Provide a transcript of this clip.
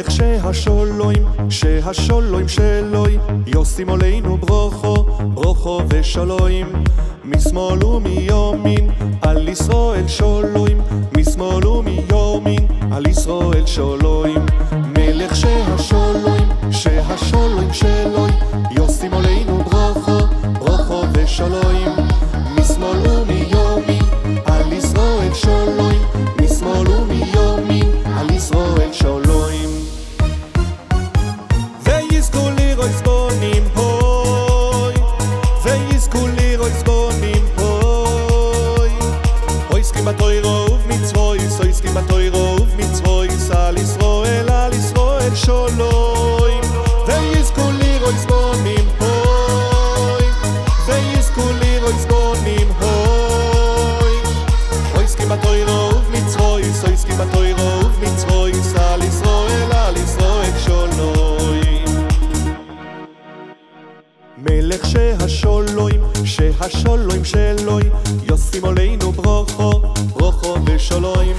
מלך שהשולוים, שהשולוים שלוי, יושים עלינו ברוכו, ברוכו ושלוים. משמאל ומיומין, על ישראל שולוים, משמאל ומיומין, על ישראל שולוים. ויזכו לירויס בונים הוי. אויסקים בתוירו ובמצוויס, אויסקים בתוירו ובמצוויס, על ישראל, על ישראל שולוים. מלך שהשולוים, שהשולוים שלוי, יושים עלינו ברוכו, ברוכו ומיומין,